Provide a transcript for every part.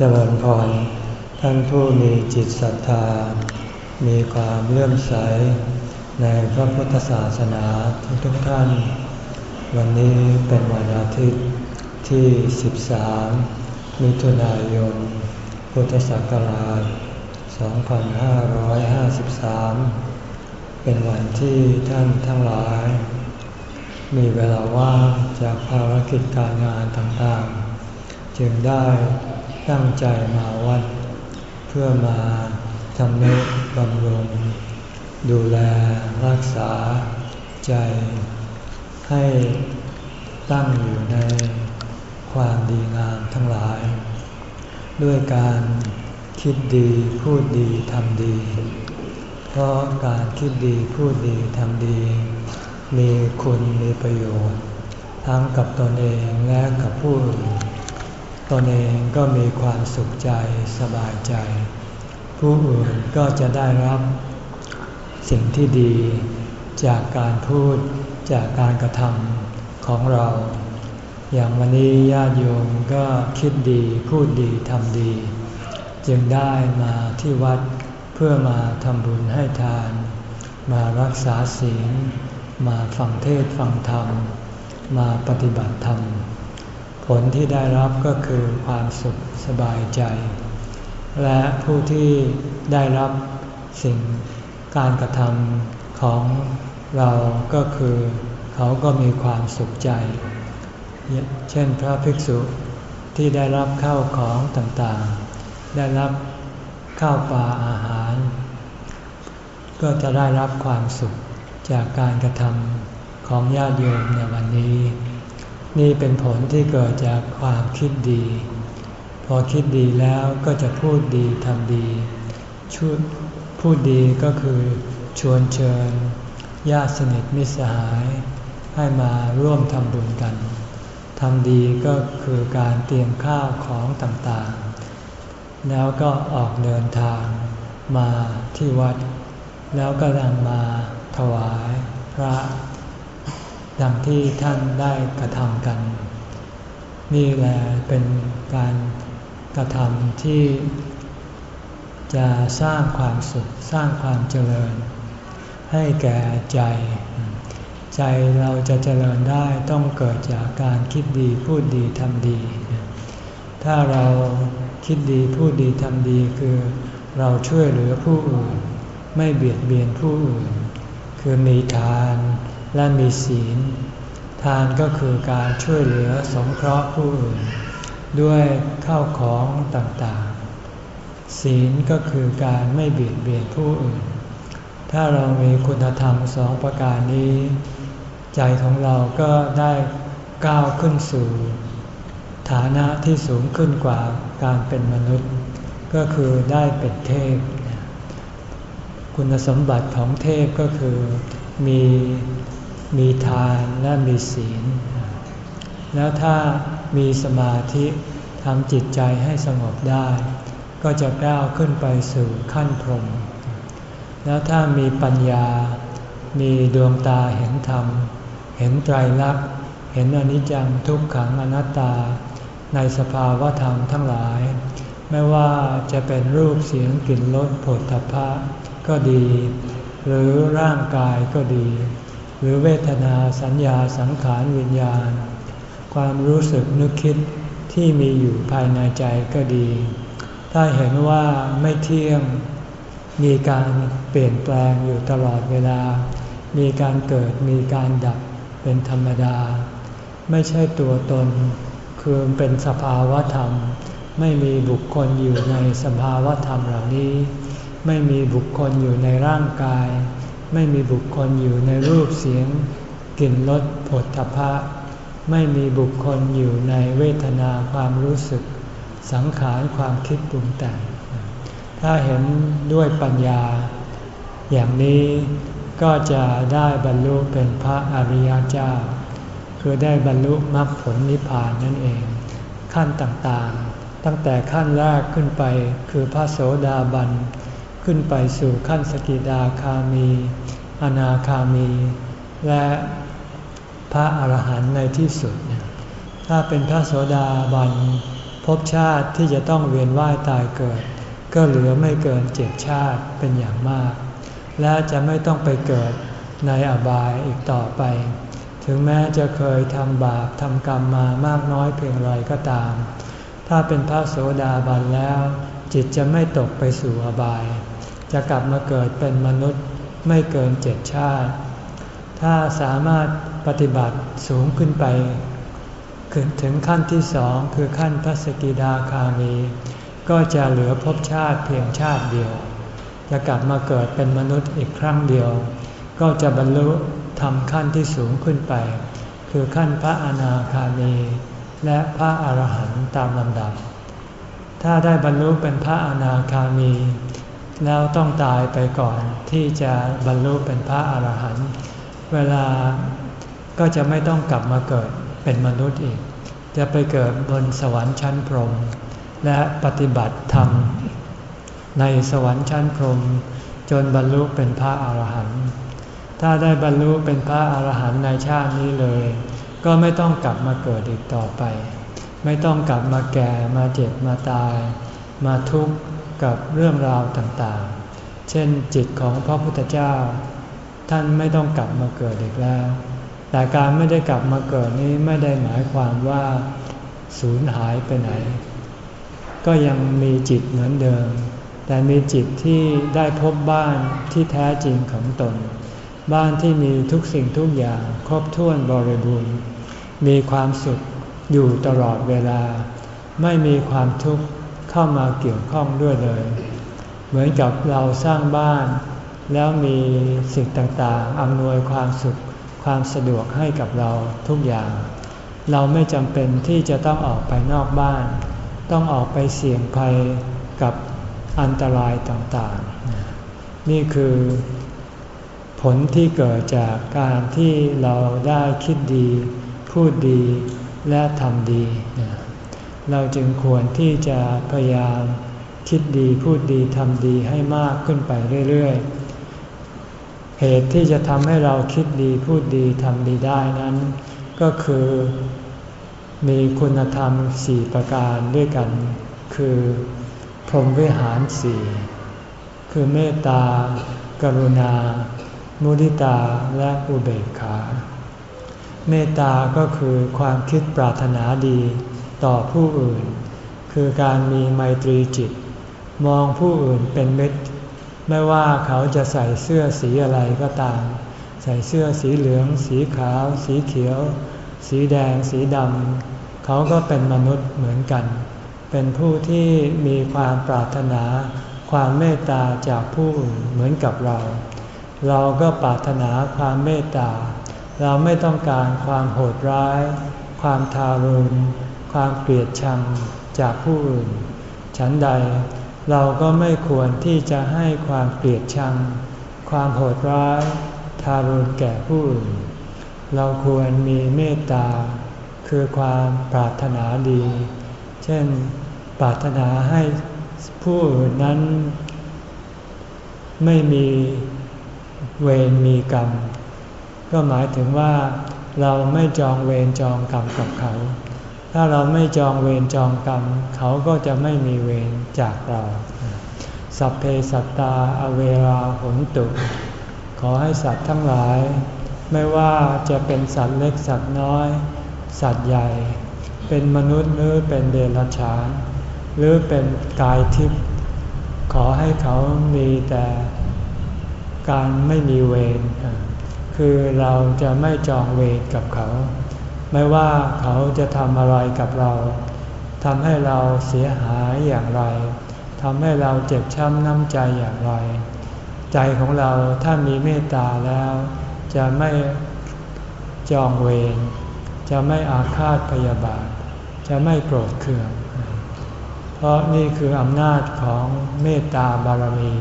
เจริญพรท่านผู้มีจิตศรัทธา มีความเลื่อมใส ในพระพุทธศาสนาทุกทุกท่าน วันนี้เป็นวันอาทิตย์ที่ 13 มิถุนายน พุทธศักราช 2553 เป็นวันที่ท่านทั้งหลาย มีเวลาว่างจากภารกิจการงานต่างๆ จึงได้ ตั้งใจมาวัด เพื่อมาทำนุบำรุงดูแลรักษาใจ ให้ตั้งอยู่ในความดีงามทั้งหลาย ด้วยการคิดดีพูดดีทำดี เพราะการคิดดีพูดดีทำดี มีคุณมีประโยชน์ ทั้งกับตนเองและกับผู้อื่น ตนเองก็มีความสุขใจสบายใจ ผู้อื่นก็จะได้รับสิ่งที่ดี จากการพูดจากการกระทำของเรา อย่างวันนี้ญาติโยมก็คิดดีพูดดีทำดี จึงได้มาที่วัดเพื่อมาทำบุญให้ทาน มารักษาศีลมาฟังเทศฟังธรรม มาปฏิบัติธรรม ผลที่ได้รับก็คือความสุขสบายใจ และผู้ที่ได้รับสิ่งการกระทำของเราก็คือเขาก็มีความสุขใจ เช่นพระภิกษุที่ได้รับข้าวของต่างๆ ได้รับข้าวปลาอาหาร ก็จะได้รับความสุขจากการกระทำของญาติโยมในวันนี้ นี่เป็นผลที่เกิดจากความคิดดี พอคิดดีแล้วก็จะพูดดีทำดีชุดพูดดีก็คือชวนเชิญญาติสนิทมิสหาย ให้มาร่วมทำบุญกันทำดีก็คือการเตรียมข้าวของต่างๆ แล้วก็ออกเดินทางมาที่วัด แล้วก็นำมาถวายพระ ดังที่ท่านได้กระทำกัน นี่แหละเป็นการกระทำที่จะสร้างความสุขสร้างความเจริญ ให้แก่ใจ ใจเราจะเจริญได้ต้องเกิดจากการคิดดีพูดดีทำดี ถ้าเราคิดดีพูดดีทำดีคือ เราช่วยเหลือผู้อื่น ไม่เบียดเบียนผู้อื่น คือมีทาน และมีศีล ทานก็คือการช่วยเหลือสงเคราะห์ผู้อื่น ด้วยข้าวของต่างๆ ศีลก็คือการไม่เบียดเบียนผู้อื่น ถ้าเรามีคุณธรรมสองประการนี้ ใจของเราก็ได้ก้าวขึ้นสู่ ฐานะที่สูงขึ้นกว่าการเป็นมนุษย์ ก็คือได้เป็นเทพ คุณสมบัติของเทพก็คือมี มีทานและมีศีล แล้วถ้ามีสมาธิทำจิตใจให้สงบได้ ก็จะก้าวขึ้นไปสู่ขั้นพรหมแล้วถ้ามีปัญญา มีดวงตาเห็นธรรม เห็นไตรลักษณ์ เห็นอนิจจังทุกขังอนัตตา ในสภาวะธรรมทั้งหลาย ไม่ว่าจะเป็นรูปเสียงกลิ่นรสผลทพะก็ดี หรือร่างกายก็ดี หรือเวทนาสัญญาสังขารวิญญาณ ความรู้สึกนึกคิดที่มีอยู่ภายในใจก็ดี ถ้าเห็นว่าไม่เที่ยง มีการเปลี่ยนแปลงอยู่ตลอดเวลา มีการเกิดมีการดับเป็นธรรมดา ไม่ใช่ตัวตน คือเป็นสภาวะธรรม ไม่มีบุคคลอยู่ในสภาวะธรรมเหล่านี้ ไม่มีบุคคลอยู่ในร่างกาย ไม่มีบุคคลอยู่ในรูปเสียงกลิ่นรสผลทพะ ไม่มีบุคคลอยู่ในเวทนาความรู้สึก สังขารความคิดปรุงแต่ง ถ้าเห็นด้วยปัญญา อย่างนี้ก็จะได้บรรลุเป็นพระอริยเจ้า คือได้บรรลุมรรคผลนิพพานนั่นเอง ขั้นต่างๆ ตั้งแต่ขั้นแรกขึ้นไปคือพระโสดาบัน ขึ้นไปสู่ขั้นสกิดาคามี อนาคามี และพระอาหารหันต์ในที่สุด ถ้าเป็นพระโสดาบันพพชาติที่จะต้องเวียนว่ายตายเกิด ก็เหลือไม่เกินเจ็ดชาติเป็นอย่างมาก และจะไม่ต้องไปเกิดในอบายอีกต่อไป ถึงแม้จะเคยทำบาปทำกรรมมามากน้อยเพียงไรก็ตาม ถ้าเป็นพระโสดาบันแล้ว จิตจะไม่ตกไปสู่อบาย จะกลับมาเกิดเป็นมนุษย์ไม่เกินเจ็ดชาติ ถ้าสามารถปฏิบัติสูงขึ้นไปถึงขั้นที่สองคือขั้นพระสกิดาคามี ก็จะเหลือภพชาติเพียงชาติเดียว จะกลับมาเกิดเป็นมนุษย์อีกครั้งเดียว ก็จะบรรลุทำขั้นที่สูงขึ้นไป คือขั้นพระอนาคามี และพระอรหันต์ตามลำดับ ถ้าได้บรรลุเป็นพระอนาคามี แล้วต้องตายไปก่อนที่จะบรรลุเป็นพระอาหารหันต์เวลาก็จะไม่ต้องกลับมาเกิดเป็นมนุษย์อีก จะไปเกิดบนสวรรค์ชั้นพรหมและปฏิบัติธรรม ในสวรรค์ชั้นพรหมจนบรรลุเป็นพระอาหารหันต์ถ้าได้บรรลุเป็นพระอาหารหันต์ในชาตินี้เลย ก็ไม่ต้องกลับมาเกิดอีกต่อไป ไม่ต้องกลับมาแก่มาเจ็บมาตาย มาทุกข์ กับเรื่องราวต่างๆ เช่นจิตของพระพุทธเจ้า ท่านไม่ต้องกลับมาเกิดอีกแล้ว แต่การไม่ได้กลับมาเกิดนี้ไม่ได้หมายความว่าสูญหายไปไหน ก็ยังมีจิตเหมือนเดิม แต่มีจิตที่ได้พบบ้านที่แท้จริงของตน บ้านที่มีทุกสิ่งทุกอย่างครบถ้วนบริบูรณ์ มีความสุขอยู่ตลอดเวลา ไม่มีความทุกข์ เข้ามาเกี่ยวข้องด้วยเลย เหมือนกับเราสร้างบ้าน แล้วมีสิ่งต่างๆอำนวยความสุขความสะดวกให้กับเราทุกอย่าง เราไม่จำเป็นที่จะต้องออกไปนอกบ้าน ต้องออกไปเสี่ยงภัยกับอันตรายต่างๆ นี่คือผลที่เกิดจากการที่เราได้คิดดี พูดดีและทำดี เราจึงควรที่จะพยายามคิดดีพูดดีทำดีให้มากขึ้นไปเรื่อยๆ เหตุที่จะทำให้เราคิดดีพูดดีทำดีได้นั้น ก็คือ มีคุณธรรมสี่ประการด้วยกัน คือพรหมวิหารสี่คือเมตตา กรุณา มุทิตาและอุเบกขา เมตตาก็คือความคิดปรารถนาดี ต่อผู้อื่น คือการมีไมตรีจิต มองผู้อื่นเป็นเม็ดไม่ว่าเขาจะใส่เสื้อสีอะไรก็ตาม ใส่เสื้อสีเหลือง สีขาว สีเขียว สีแดง สีดำเขาก็เป็นมนุษย์เหมือนกัน เป็นผู้ที่มีความปรารถนาความเมตตาจากผู้อื่นเหมือนกับเรา เราก็ปรารถนาความเมตตา เราไม่ต้องการความโหดร้าย ความทารุณ ความเกลียดชังจากผู้อื่น ฉันใดเราก็ไม่ควรที่จะให้ความเกลียดชัง ความโหดร้ายทารุณแก่ผู้อื่น เราควรมีเมตตา คือความปรารถนาดี เช่น ปรารถนาให้ผู้อื่นนั้น ไม่มีเวรมีกรรม ก็หมายถึงว่าเราไม่จองเวรจองกรรมกับเขา ถ้าเราไม่จองเวรจองกรรม เขาก็จะไม่มีเวรจากเรา สัพเพสัตตาอเวราหนตุ ขอให้สัตว์ทั้งหลาย ไม่ว่าจะเป็นสัตว์เล็กสัตว์น้อย สัตว์ใหญ่ เป็นมนุษย์หรือเป็นเดรัจฉาน หรือเป็นกายทิพย์ขอให้เขามีแต่การไม่มีเวรคือเราจะไม่จองเวรกับเขา ไม่ว่าเขาจะทำอะไรกับเราทำให้เราเสียหายอย่างไรทำให้เราเจ็บช้ำน้ำใจอย่างไร ใจของเราถ้ามีเมตตาแล้ว จะไม่จองเวรจะไม่อาฆาตพยาบาท จะไม่โกรธเคือง เพราะนี่คืออำนาจของเมตตาบารมี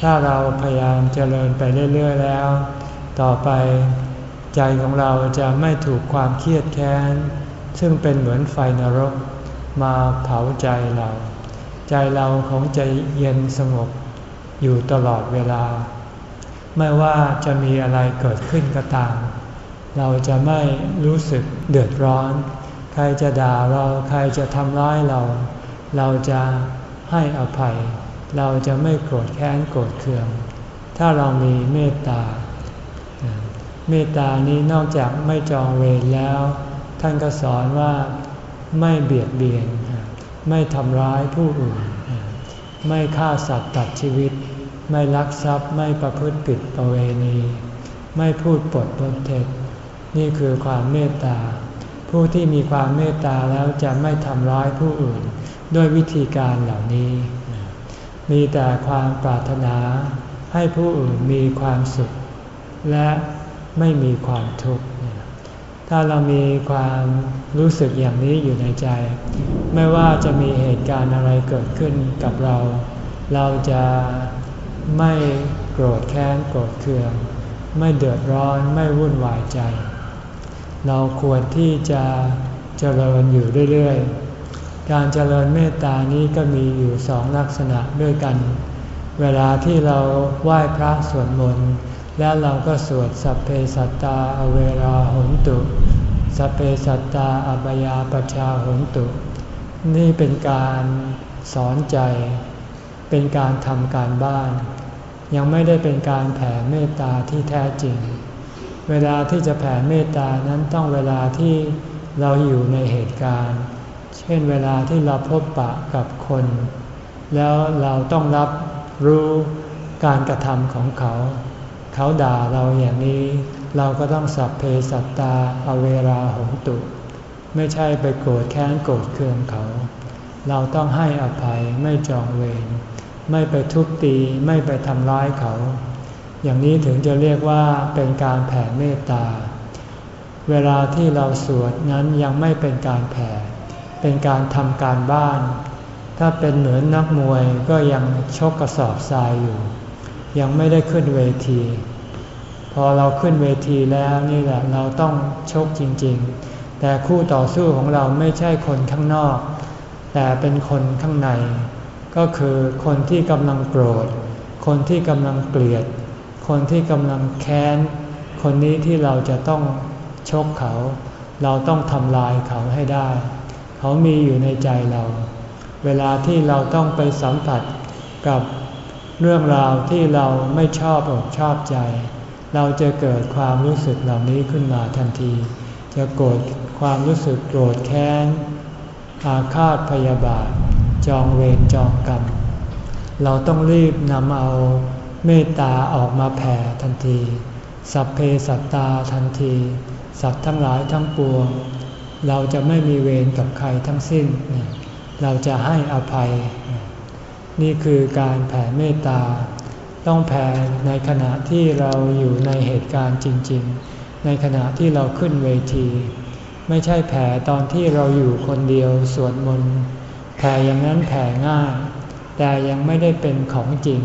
ถ้าเราพยายามเจริญไปเรื่อย ๆ แล้ว ต่อไป ใจของเราจะไม่ถูกความเครียดแค้น ซึ่งเป็นเหมือนไฟนรกมาเผาใจเรา ใจเราของใจเย็นสงบอยู่ตลอดเวลา ไม่ว่าจะมีอะไรเกิดขึ้นก็ตาม เราจะไม่รู้สึกเดือดร้อน ใครจะด่าเราใครจะทำร้ายเรา เราจะให้อภัย เราจะไม่โกรธแค้นโกรธเคือง ถ้าเรามีเมตตา เมตตานี้นอกจากไม่จองเวรแล้ว ท่านก็สอนว่าไม่เบียดเบียน ไม่ทำร้ายผู้อื่น ไม่ฆ่าสัตว์ตัดชีวิต ไม่ลักทรัพย์ไม่ประพฤติผิดประเวณี ไม่พูดปดปนเท็จนี่คือความเมตตา ผู้ที่มีความเมตตาแล้วจะไม่ทำร้ายผู้อื่น ด้วยวิธีการเหล่านี้ มีแต่ความปรารถนาให้ผู้อื่นมีความสุข และ ไม่มีความทุกข์ถ้าเรามีความรู้สึกอย่างนี้อยู่ในใจ ไม่ว่าจะมีเหตุการณ์อะไรเกิดขึ้นกับเรา เราจะไม่โกรธแค้นโกรธเคือง ไม่เดือดร้อนไม่วุ่นวายใจ เราควรที่จะเจริญอยู่เรื่อยๆ การเจริญเมตตานี้ก็มีอยู่สองลักษณะด้วยกัน เวลาที่เราไหว้พระสวดมนต์ แล้วเราก็สวดสัพเพสัตตาอเวราหนตุ สัพเพสัตตาอบยาปชาหนตุ นี่เป็นการสอนใจ เป็นการทำการบ้าน ยังไม่ได้เป็นการแผ่เมตตาที่แท้จริง เวลาที่จะแผ่เมตตานั้นต้องเวลาที่เราอยู่ในเหตุการณ์ เช่นเวลาที่เราพบปะกับคน แล้วเราต้องรับรู้การกระทำของเขา เขาด่าเราอย่างนี้ เราก็ต้องสัพเพสัตตาอเวราหงตุ ไม่ใช่ไปโกรธแค้นโกรธเคืองเขา เราต้องให้อภัยไม่จองเวรไม่ไปทุบตีไม่ไปทำร้ายเขา อย่างนี้ถึงจะเรียกว่าเป็นการแผ่เมตตา เวลาที่เราสวดนั้นยังไม่เป็นการแผ่ เป็นการทำการบ้าน ถ้าเป็นเหมือนนักมวยก็ยังชกกระสอบทรายอยู่ ยังไม่ได้ขึ้นเวที พอเราขึ้นเวทีแล้วนี่แหละเราต้องชกจริงๆ แต่คู่ต่อสู้ของเราไม่ใช่คนข้างนอก แต่เป็นคนข้างใน ก็คือคนที่กำลังโกรธ คนที่กำลังเกลียด คนที่กำลังแค้น คนนี้ที่เราจะต้องชกเขา เราต้องทำลายเขาให้ได้ เขามีอยู่ในใจเรา เวลาที่เราต้องไปสัมผัสกับ เรื่องราวที่เราไม่ชอบอกชอบใจ เราจะเกิดความรู้สึกเหล่านี้ขึ้นมาทันที จะโกรธความรู้สึกโกรธแค้น อาฆาตพยาบาท จองเวรจองกรรม เราต้องรีบนำเอาเมตตาออกมาแผ่ทันที สัพเพสัตตาทันที สัตว์ทั้งหลายทั้งปวง เราจะไม่มีเวรกับใครทั้งสิ้น เราจะให้อภัย นี่คือการแผ่เมตตา ต้องแผ่ในขณะที่เราอยู่ในเหตุการณ์จริง ๆ ในขณะที่เราขึ้นเวที ไม่ใช่แผ่ตอนที่เราอยู่คนเดียวสวดมนต์แผ่อย่างนั้นแผ่ง่าย แต่ยังไม่ได้เป็นของจริง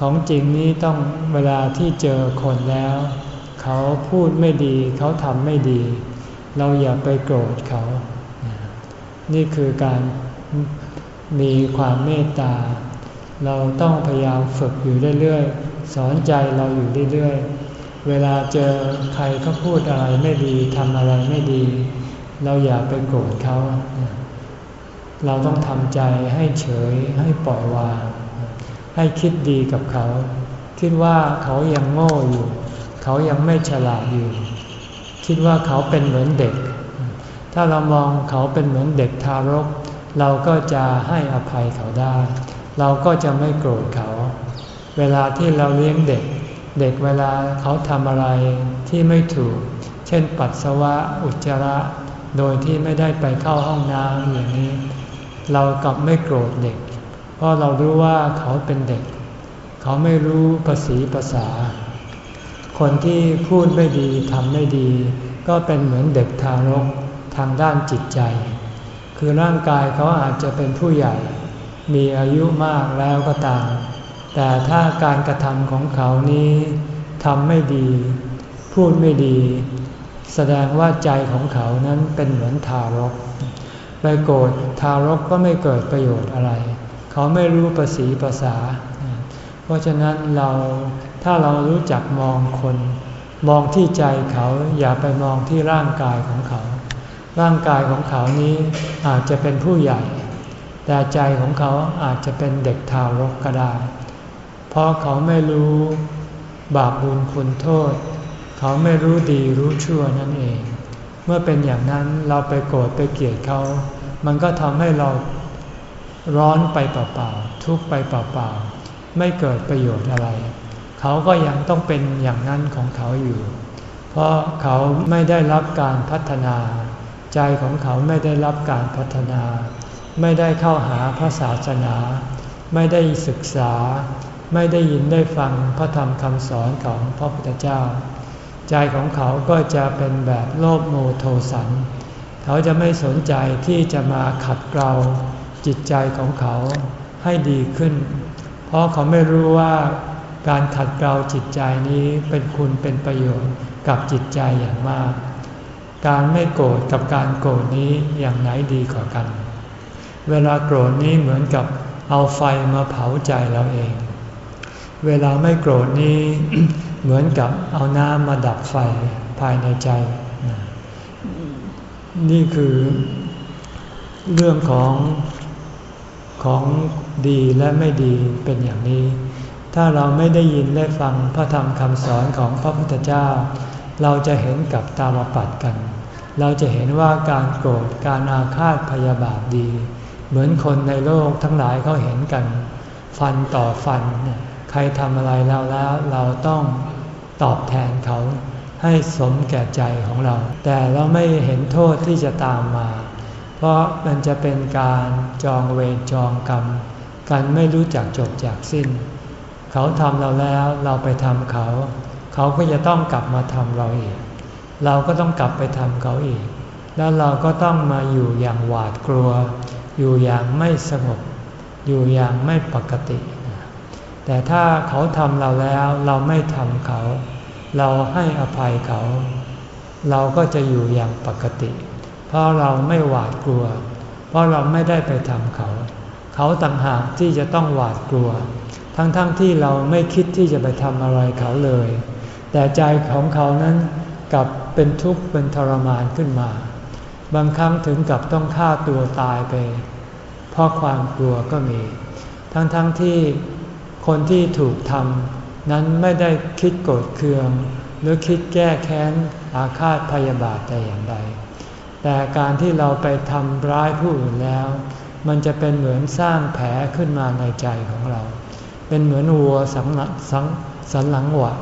ของจริงนี้ต้องเวลาที่เจอคนแล้ว เขาพูดไม่ดี เขาทำไม่ดี เราอย่าไปโกรธเขา นี่คือการ มีความเมตตา เราต้องพยายามฝึกอยู่เรื่อยๆ สอนใจเราอยู่เรื่อยๆ เวลาเจอใครเขาพูดอะไรไม่ดีทำอะไรไม่ดี เราอย่าไปโกรธเขา เราต้องทำใจให้เฉยให้ปล่อยวาง ให้คิดดีกับเขา คิดว่าเขายังโง่อยู่ เขายังไม่ฉลาดอยู่ คิดว่าเขาเป็นเหมือนเด็ก ถ้าเรามองเขาเป็นเหมือนเด็กทารก เราก็จะให้อภัยเขาได้ เราก็จะไม่โกรธเขา เวลาที่เราเลี้ยงเด็ก เด็กเวลาเขาทำอะไรที่ไม่ถูก เช่นปัสสาวะอุจจาระ โดยที่ไม่ได้ไปเข้าห้องน้ำอย่างนี้ เรากลับไม่โกรธเด็ก เพราะเรารู้ว่าเขาเป็นเด็ก เขาไม่รู้ภาษีภาษา คนที่พูดไม่ดีทำไม่ดี ก็เป็นเหมือนเด็กทารกทางด้านจิตใจ คือร่างกายเขาอาจจะเป็นผู้ใหญ่ มีอายุมากแล้วก็ตาม แต่ถ้าการกระทำของเขานี้ทำไม่ดี พูดไม่ดี แสดงว่าใจของเขานั้นเป็นเหมือนทารก ไปโกรธทารกก็ไม่เกิดประโยชน์อะไร เขาไม่รู้ภาษีภาษา เพราะฉะนั้นเราถ้าเรารู้จักมองคน มองที่ใจเขาอย่าไปมองที่ร่างกายของเขา ร่างกายของเขานี้อาจจะเป็นผู้ใหญ่ แต่ใจของเขาอาจจะเป็นเด็กทารกก็ได้ เพราะเขาไม่รู้บาปบุญคุณโทษ เขาไม่รู้ดีรู้ชั่วนั่นเอง เมื่อเป็นอย่างนั้นเราไปโกรธไปเกลียดเขา มันก็ทำให้เราร้อนไปเปล่าๆ ทุกไปเปล่าๆ ไม่เกิดประโยชน์อะไร เขาก็ยังต้องเป็นอย่างนั้นของเขาอยู่ เพราะเขาไม่ได้รับการพัฒนา ใจของเขาไม่ได้รับการพัฒนา ไม่ได้เข้าหาพระศาสนา ไม่ได้ศึกษา ไม่ได้ยินได้ฟังพระธรรมคำสอนของพระพุทธเจ้า ใจของเขาก็จะเป็นแบบโลภโมโทสัน เขาจะไม่สนใจที่จะมาขัดเกลาจิตใจของเขาให้ดีขึ้น เพราะเขาไม่รู้ว่าการขัดเกลาจิตใจนี้เป็นคุณเป็นประโยชน์กับจิตใจอย่างมาก การไม่โกรธกับการโกรธนี้อย่างไหนดีกว่ากัน เวลาโกรธนี้เหมือนกับเอาไฟมาเผาใจเราเอง เวลาไม่โกรธนี้เหมือนกับเอาน้ำมาดับไฟภายในใจ นี่คือเรื่องของของดีและไม่ดีเป็นอย่างนี้ ถ้าเราไม่ได้ยินได้ฟังพระธรรมคำสอนของพระพุทธเจ้า เราจะเห็นกับตาลปัดกัน เราจะเห็นว่าการโกรธการอาฆาตพยาบาทดี เหมือนคนในโลกทั้งหลายเขาเห็นกัน ฟันต่อฟัน ใครทำอะไรเราแล้วเราต้องตอบแทนเขาให้สมแก่ใจของเรา แต่เราไม่เห็นโทษที่จะตามมา เพราะมันจะเป็นการจองเวรจองกรรมกันไม่รู้จักจบจากสิ้น เขาทำเราแล้วเราไปทำเขา เขาก็จะต้องกลับมาทำเราอีก เราก็ต้องกลับไปทำเขาอีก แล้วเราก็ต้องมาอยู่อย่างหวาดกลัว อยู่อย่างไม่สงบ อยู่อย่างไม่ปกติ แต่ถ้าเขาทำเราแล้วเราไม่ทำเขา เราให้อภัยเขา เราก็จะอยู่อย่างปกติ เพราะเราไม่หวาดกลัว เพราะเราไม่ได้ไปทำเขา เขาต่างหากที่จะต้องหวาดกลัว ทั้งๆทที่เราไม่คิดที่จะไปทำอะไรเขาเลย แต่ใจของเขานั้นกลับ เป็นทุกข์เป็นทรมานขึ้นมา บางครั้งถึงกับต้องฆ่าตัวตายไป เพราะความกลัวก็มี ทั้งๆทที่คนที่ถูกทำนั้นไม่ได้คิดโกรธเคือง หรือคิดแก้แค้นอาฆาตพยาบาทแต่อย่างใด แต่การที่เราไปทำร้ายผู้อื่นแล้ว มันจะเป็นเหมือนสร้างแผลขึ้นมาในใจของเรา เป็นเหมือนวัวสังสังสันหลังหวะ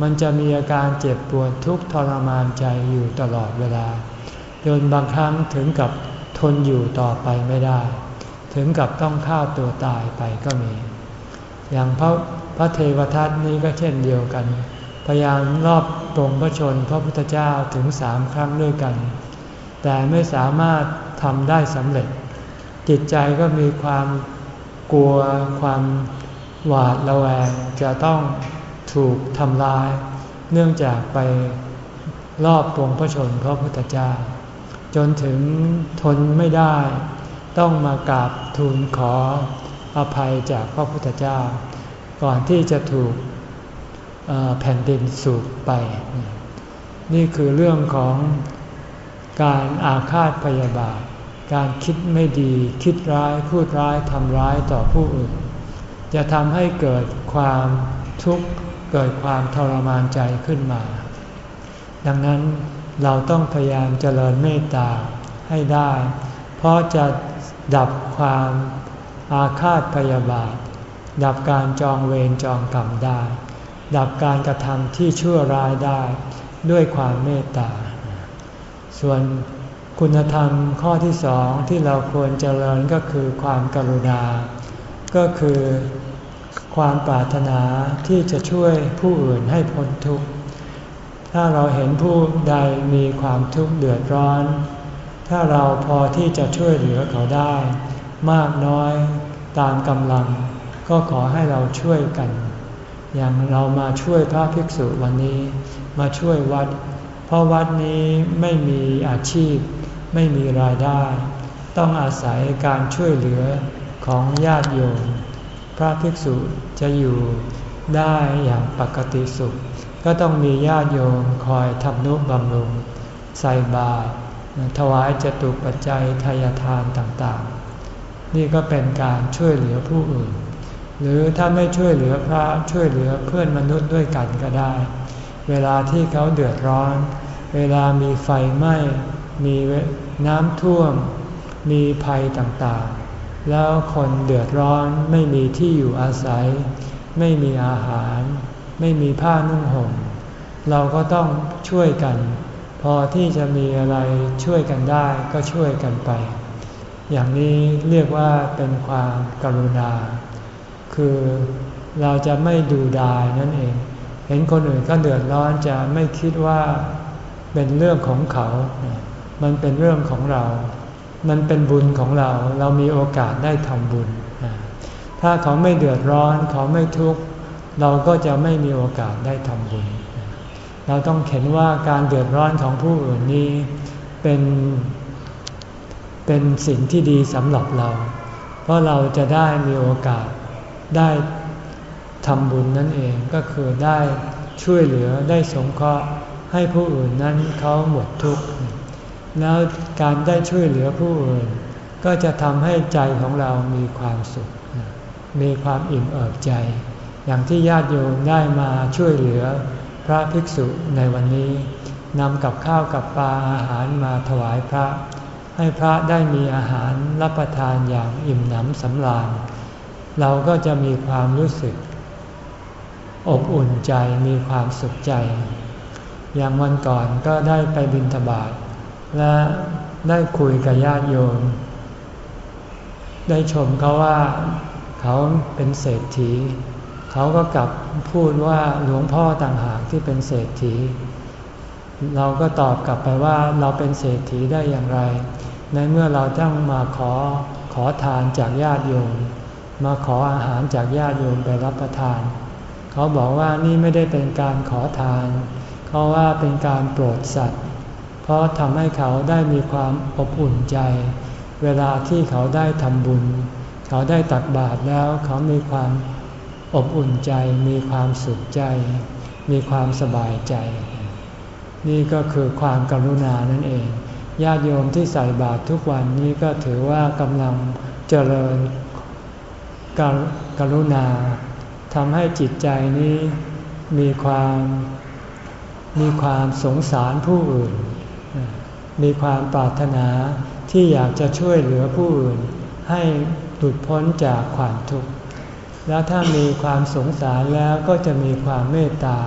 มันจะมีอาการเจ็บปวดทุกทรมานใจอยู่ตลอดเวลา จนบางครั้งถึงกับทนอยู่ต่อไปไม่ได้ ถึงกับต้องฆ่าตัวตายไปก็มี อย่างพระพระเทวทัตนี้ก็เช่นเดียวกัน พยายามรอบตรงพระชนพระพุทธเจ้าถึงสามครั้งด้วยกัน แต่ไม่สามารถทำได้สำเร็จ จิตใจก็มีความกลัวความหวาดระแวงจะต้อง ถูกทำลาย เนื่องจากไปรอบปวงพระชนพระพุทธเจ้า จนถึงทนไม่ได้ ต้องมากราบทูลขออภัยจากพระพุทธเจ้า ก่อนที่จะถูกแผ่นดินสูบไป นี่คือเรื่องของการอาฆาตพยาบาท การคิดไม่ดี คิดร้าย พูดร้าย ทำร้ายต่อผู้อื่น จะทำให้เกิดความทุกข์ เกิดความทรมานใจขึ้นมา ดังนั้นเราต้องพยายามเจริญเมตตาให้ได้ เพราะจะดับความอาฆาตพยาบาท ดับการจองเวรจองกรรมได้ ดับการกระทำที่ชั่วร้ายได้ด้วยความเมตตา ส่วนคุณธรรมข้อที่สองที่เราควรเจริญก็คือความกรุณา ก็คือ ความปรารถนาที่จะช่วยผู้อื่นให้พ้นทุกข์ ถ้าเราเห็นผู้ใดมีความทุกข์เดือดร้อน ถ้าเราพอที่จะช่วยเหลือเขาได้ มากน้อยตามกำลัง ก็ขอให้เราช่วยกัน อย่างเรามาช่วยพระภิกษุวันนี้ มาช่วยวัด เพราะวัดนี้ไม่มีอาชีพ ไม่มีรายได้ ต้องอาศัยการช่วยเหลือของญาติโยม พระภิกษุจะอยู่ได้อย่างปกติสุข ก็ต้องมีญาติโยมคอยทำนุบำรุง ใส่บาตรถวายจตุปัจจัยทายทานต่างๆ นี่ก็เป็นการช่วยเหลือผู้อื่น หรือถ้าไม่ช่วยเหลือพระช่วยเหลือเพื่อนมนุษย์ด้วยกันก็ได้ เวลาที่เขาเดือดร้อน เวลามีไฟไหม้ มีน้ำท่วม มีภัยต่างๆ แล้วคนเดือดร้อนไม่มีที่อยู่อาศัย ไม่มีอาหาร ไม่มีผ้านุ่งห่ม เราก็ต้องช่วยกัน พอที่จะมีอะไรช่วยกันได้ก็ช่วยกันไป อย่างนี้เรียกว่าเป็นความกรุณา คือเราจะไม่ดูดายนั่นเอง เห็นคนอื่นก็เดือดร้อนจะไม่คิดว่าเป็นเรื่องของเขา มันเป็นเรื่องของเรา มันเป็นบุญของเรา เรามีโอกาสได้ทำบุญ ถ้าเขาไม่เดือดร้อน เขาไม่ทุกข์ เราก็จะไม่มีโอกาสได้ทำบุญ เราต้องเห็นว่าการเดือดร้อนของผู้อื่นนี้เป็น เป็นสิ่งที่ดีสำหรับเรา เพราะเราจะได้มีโอกาสได้ทำบุญนั่นเอง ก็คือได้ช่วยเหลือได้สงเคราะห์ให้ผู้อื่นนั้นเขาหมดทุกข์ แล้วการได้ช่วยเหลือผู้อื่น ก็จะทำให้ใจของเรามีความสุข มีความอิ่มเอิบใจ อย่างที่ญาติโยมได้มาช่วยเหลือพระภิกษุในวันนี้นำกับข้าวกับปลาอาหารมาถวายพระ ให้พระได้มีอาหารรับประทานอย่างอิ่มหนำสำราญ เราก็จะมีความรู้สึก อบอุ่นใจมีความสุขใจ อย่างวันก่อนก็ได้ไปบิณฑบาต และได้คุยกับญาติโยม ได้ชมเขาว่าเขาเป็นเศรษฐี เขาก็กลับพูดว่าหลวงพ่อต่างหากที่เป็นเศรษฐี เราก็ตอบกลับไปว่าเราเป็นเศรษฐีได้อย่างไร ในเมื่อเราต้องมาขอขอทานจากญาติโยม มาขออาหารจากญาติโยมไปรับประทาน เขาบอกว่านี่ไม่ได้เป็นการขอทาน เขาว่าเป็นการโปรดสัตว์ เพราะทำให้เขาได้มีความอบอุ่นใจ เวลาที่เขาได้ทำบุญ เขาได้ตักบาตรแล้วเขามีความอบอุ่นใจ มีความสุขใจ มีความสบายใจ นี่ก็คือความกรุณานั่นเอง ญาติโยมที่ใส่บาตรทุกวันนี้ก็ถือว่ากำลังเจริญกกรุณาทำให้จิตใจนี้มีความมีความสงสารผู้อื่น มีความปรารถนาที่อยากจะช่วยเหลือผู้อื่น ให้หลุดพ้นจากความทุกข์ แล้วถ้ามีความสงสารแล้วก็จะมีความเมตตา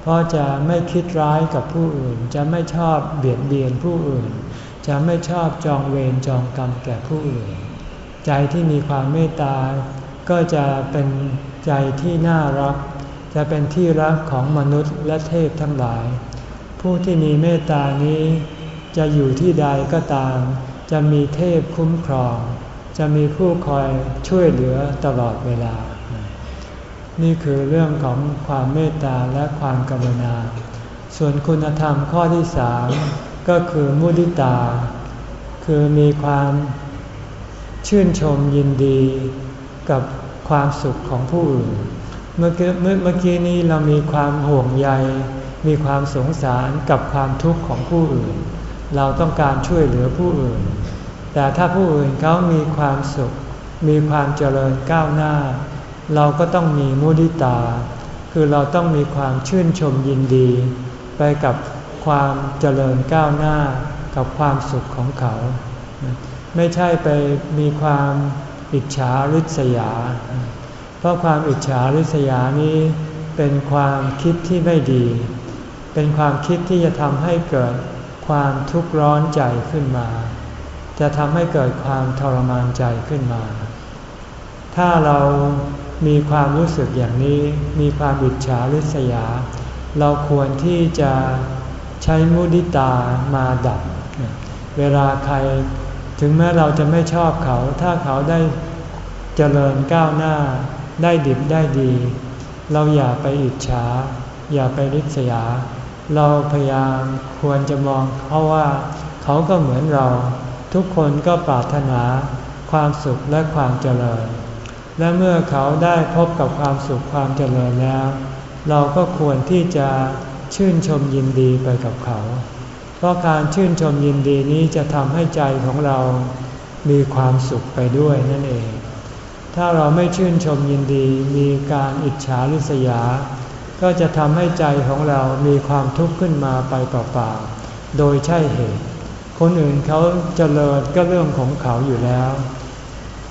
เพราะจะไม่คิดร้ายกับผู้อื่น จะไม่ชอบเบียดเบียนผู้อื่น จะไม่ชอบจองเวรจองกรรมแก่ผู้อื่น ใจที่มีความเมตตา ก็จะเป็นใจที่น่ารัก จะเป็นที่รักของมนุษย์และเทพทั้งหลาย ผู้ที่มีเมตตานี้ จะอยู่ที่ใดก็ตาม จะมีเทพคุ้มครอง จะมีผู้คอยช่วยเหลือตลอดเวลา นี่คือเรื่องของความเมตตาและความกรุณา ส่วนคุณธรรมข้อที่สามก็คือมุดิตา คือมีความชื่นชมยินดีกับความสุขของผู้อื่น เมื่อกี้เมื่อกี้นี้เรามีความห่วงใย มีความสงสารกับความทุกข์ของผู้อื่น เราต้องการช่วยเหลือผู้อื่น แต่ถ้าผู้อื่นเขามีความสุข มีความเจริญก้าวหน้า เราก็ต้องมีมุดิตา คือเราต้องมีความชื่นชมยินดี ไปกับความเจริญก้าวหน้า กับความสุขของเขา ไม่ใช่ไปมีความอิจฉาริษยา เพราะความอิจฉาริษยานี้เป็นความคิดที่ไม่ดี เป็นความคิดที่จะทำให้เกิด ความทุกข์ร้อนใจขึ้นมา จะทำให้เกิดความทรมานใจขึ้นมา ถ้าเรามีความรู้สึกอย่างนี้ มีความอิจฉาริษยา เราควรที่จะใช้มุดิตามาดับ เวลาใครถึงแม้เราจะไม่ชอบเขา ถ้าเขาได้เจริญก้าวหน้า ได้ดิบได้ดี เราอย่าไปอิจฉา อย่าไปริษยา เราพยายามควรจะมองเขาว่าเขาก็เหมือนเรา ทุกคนก็ปรารถนาความสุขและความเจริญ และเมื่อเขาได้พบกับความสุขความเจริญแล้ว เราก็ควรที่จะชื่นชมยินดีไปกับเขา เพราะการชื่นชมยินดีนี้จะทำให้ใจของเรามีความสุขไปด้วยนั่นเอง ถ้าเราไม่ชื่นชมยินดีมีการอิจฉาริษยา ก็จะทำให้ใจของเรามีความทุกข์ขึ้นมาไปเปล่าๆ โดยใช่เหตุ คนอื่นเขาเจริญก็เรื่องของเขาอยู่แล้ว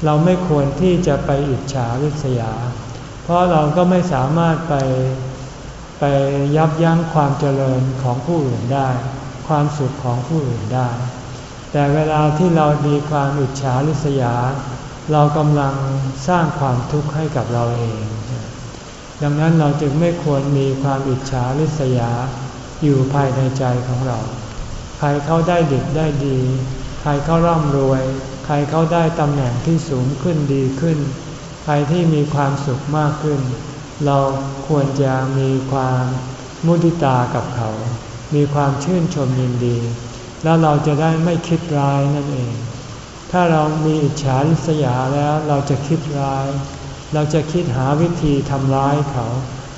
เราไม่ควรที่จะไปอิจฉาริษยา เพราะเราก็ไม่สามารถไปไปยับยั้งความเจริญของผู้อื่นได้ ความสุขของผู้อื่นได้ แต่เวลาที่เรามีความอิจฉาริษยา เรากำลังสร้างความทุกข์ให้กับเราเอง ดังนั้นเราจึงไม่ควรมีความอิจฉาริษยาอยู่ภายในใจของเรา ใครเขาได้ดิบได้ดี ใครเขาร่ำรวย ใครเขาได้ตำแหน่งที่สูงขึ้นดีขึ้น ใครที่มีความสุขมากขึ้น เราควรจะมีความมุติตากับเขา มีความชื่นชมยินดี แล้วเราจะได้ไม่คิดร้ายนั่นเอง ถ้าเรามีอิจฉาริษยาแล้วเราจะคิดร้าย เราจะคิดหาวิธีทำร้ายเขา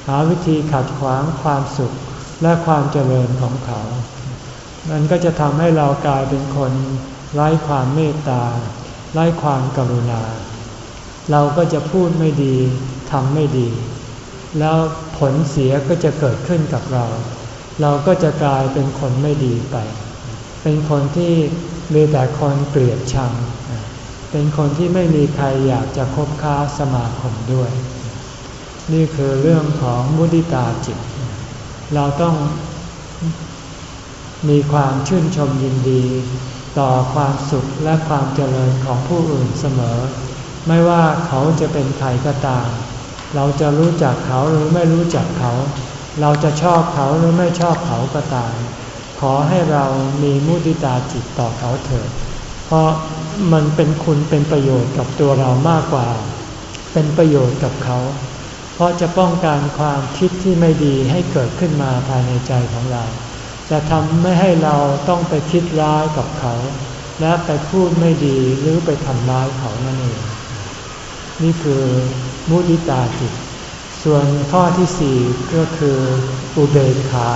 หาวิธีขัดขวางความสุขและความเจริญของเขา มันก็จะทำให้เรากลายเป็นคนไร้ความเมตตาไร้ความกรุณา เราก็จะพูดไม่ดีทำไม่ดี แล้วผลเสียก็จะเกิดขึ้นกับเรา เราก็จะกลายเป็นคนไม่ดีไป เป็นคนที่มีแต่คนเกลียดชัง เป็นคนที่ไม่มีใครอยากจะคบค้าสมาคมด้วย นี่คือเรื่องของมุติตาจิต เราต้องมีความชื่นชมยินดี ต่อความสุขและความเจริญของผู้อื่นเสมอ ไม่ว่าเขาจะเป็นใครก็ตาม เราจะรู้จักเขาหรือไม่รู้จักเขา เราจะชอบเขาหรือไม่ชอบเขาก็ตาม ขอให้เรามีมุติตาจิตต่อเขาเถิด เพราะ มันเป็นคุณเป็นประโยชน์กับตัวเรามากกว่า เป็นประโยชน์กับเขา เพราะจะป้องกันความคิดที่ไม่ดีให้เกิดขึ้นมาภายในใจของเรา จะทำไม่ให้เราต้องไปคิดร้ายกับเขา และไปพูดไม่ดีหรือไปทำร้ายเขานั่นเอง นี่คือมุติตาจิต ส่วนข้อที่สี่ก็คืออุเบกขา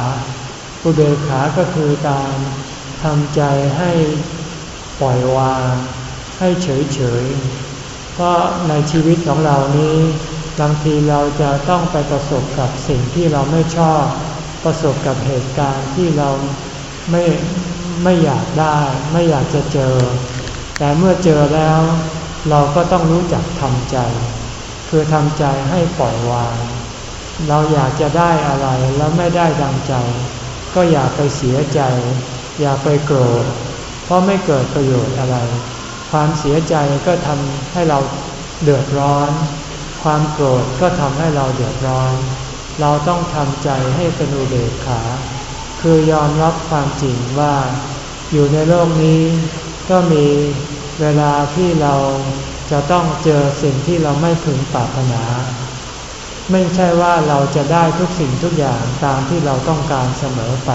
อุเบกขาก็คือการทำใจให้ ปล่อยวาง ให้เฉยเฉยเพราะในชีวิตของเรานี้บางทีเราจะต้องไปประสบกับสิ่งที่เราไม่ชอบ ประสบกับเหตุการณ์ที่เราไม่ไม่อยากได้ ไม่อยากจะเจอ แต่เมื่อเจอแล้ว เราก็ต้องรู้จักทำใจ คือทำใจให้ปล่อยวาง เราอยากจะได้อะไรแล้วไม่ได้ดังใจ ก็อย่าไปเสียใจ อย่าไปโกรธ เพราะไม่เกิดประโยชน์อะไร ความเสียใจก็ทำให้เราเดือดร้อน ความโกรธก็ทำให้เราเดือดร้อน เราต้องทำใจให้เป็นอุเบกขา คือยอมรับความจริงว่า อยู่ในโลกนี้ ก็มีเวลาที่เราจะต้องเจอสิ่งที่เราไม่พึงปรารถนา ไม่ใช่ว่าเราจะได้ทุกสิ่งทุกอย่างตามที่เราต้องการเสมอไป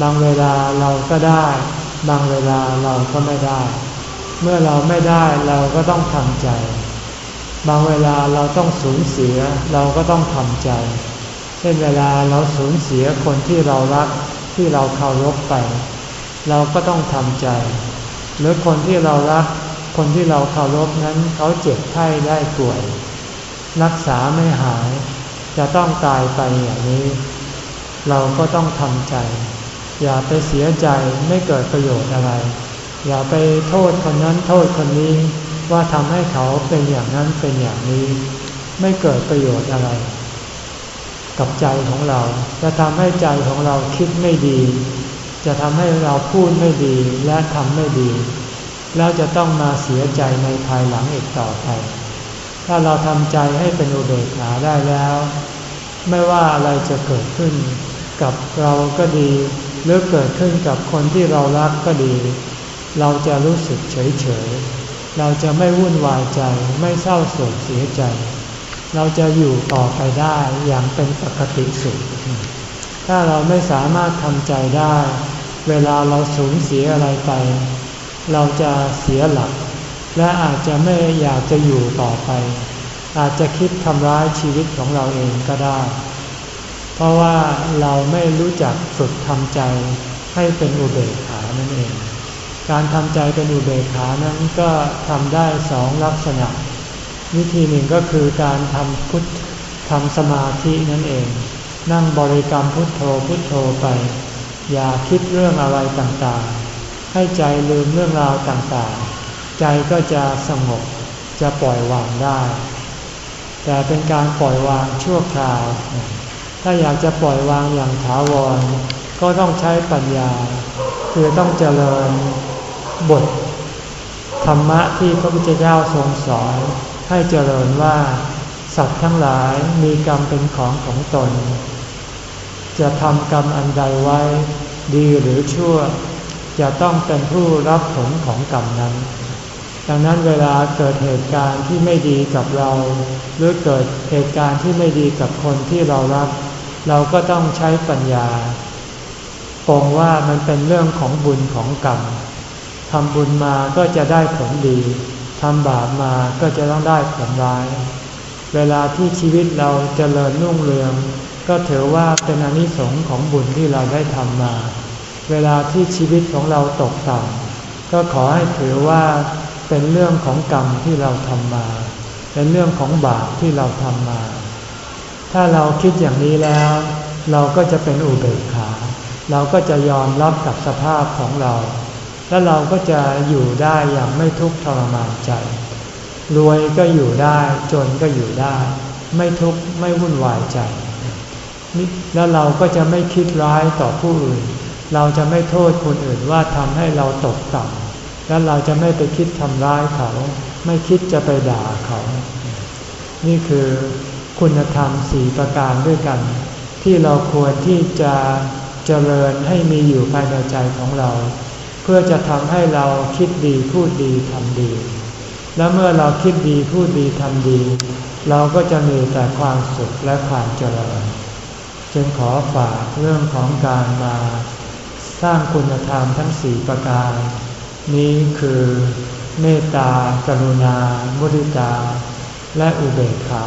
บางเวลาเราก็ได้ บางเวลาเราก็ไม่ได้ เมื่อเราไม่ได้เราก็ต้องทำใจ บางเวลาเราต้องสูญเสียเราก็ต้องทำใจ เช่นเวลาเราสูญเสียคนที่เรารักที่เราเคารพไป เราก็ต้องทำใจ หรือคนที่เรารัก คนที่เราเคารพนั้นเขาเจ็บไข้ได้ป่วย รักษาไม่หาย จะต้องตายไปอย่างนี้ เราก็ต้องทำใจ อย่าไปเสียใจไม่เกิดประโยชน์อะไร อย่าไปโทษคนนั้นโทษคนนี้ว่าทำให้เขาเป็นอย่างนั้นเป็นอย่างนี้ ไม่เกิดประโยชน์อะไร กับใจของเรา จะทำให้ใจของเราคิดไม่ดี จะทำให้เราพูดไม่ดีและทำไม่ดี แล้วจะต้องมาเสียใจในภายหลังอีกต่อไป ถ้าเราทำใจให้เป็นอุเบกขาได้แล้ว ไม่ว่าอะไรจะเกิดขึ้น กับเราก็ดี หรือเกิดขึ้นกับคนที่เรารักก็ดี เราจะรู้สึกเฉยเฉย เราจะไม่วุ่นวายใจไม่เศร้าโศกเสียใจ เราจะอยู่ต่อไปได้อย่างเป็นปกติสุข ถ้าเราไม่สามารถทำใจได้ เวลาเราสูญเสียอะไรไป เราจะเสียหลัก และอาจจะไม่อยากจะอยู่ต่อไป อาจจะคิดทำร้ายชีวิตของเราเองก็ได้ เพราะว่าเราไม่รู้จักฝึกทำใจให้เป็นอุเบกขานั่นเอง การทำใจเป็นอุเบกขานั้นก็ทำได้สองลักษณะ วิธีหนึ่งก็คือการทำพุทธทำสมาธินั่นเอง นั่งบริกรรมพุทโธพุทโธไป อย่าคิดเรื่องอะไรต่างๆ ให้ใจลืมเรื่องราวต่างๆ ใจก็จะสงบจะปล่อยวางได้ แต่เป็นการปล่อยวางชั่วคราว ถ้าอยากจะปล่อยวางอย่างถาวร ก็ต้องใช้ปัญญา คือต้องเจริญบท ธรรมะที่พระพุทธเจ้าทรงสอน ให้เจริญว่า สัตว์ทั้งหลายมีกรรมเป็นของของตน จะทำกรรมอันใดไว้ ดีหรือชั่ว จะต้องเป็นผู้รับผลของกรรมนั้น ดังนั้นเวลาเกิดเหตุการณ์ที่ไม่ดีกับเรา หรือเกิดเหตุการณ์ที่ไม่ดีกับคนที่เรารัก เราก็ต้องใช้ปัญญาปองว่ามันเป็นเรื่องของบุญของกรรมทำบุญมาก็จะได้ผลดีทำบาปมาก็จะต้องได้ผลร้าย เวลาที่ชีวิตเราจเจริญรุ่งเรือง ก็ถือว่าเป็นอนิสงส์ของบุญที่เราได้ทำมา เวลาที่ชีวิตของเราตกต่ำก็ขอให้ถือว่าเป็นเรื่องของกรรมที่เราทำมา เป็นเรื่องของบาปที่เราทำมา ถ้าเราคิดอย่างนี้แล้ว เราก็จะเป็นอุเบกขา เราก็จะยอมรับกับสภาพของเรา และเราก็จะอยู่ได้อย่างไม่ทุกข์ทรมานใจ รวยก็อยู่ได้จนก็อยู่ได้ ไม่ทุกข์ไม่วุ่นวายใจแล้วเราก็จะไม่คิดร้ายต่อผู้อื่น เราจะไม่โทษคนอื่นว่าทำให้เราตกต่ำแล้วเราจะไม่ไปคิดทำร้ายเขา ไม่คิดจะไปด่าเขา นี่คือ คุณธรรมสี่ประการด้วยกัน ที่เราควรที่จะเจริญให้มีอยู่ภายในใจของเรา เพื่อจะทำให้เราคิดดีพูดดีทำดี แล้วเมื่อเราคิดดีพูดดีทำดี เราก็จะมีแต่ความสุขและความเจริญ จึงขอฝากเรื่องของการมาสร้างคุณธรรมทั้งสี่ประการ นี้คือเมตตากรุณา มุทิตา และอุเบกขา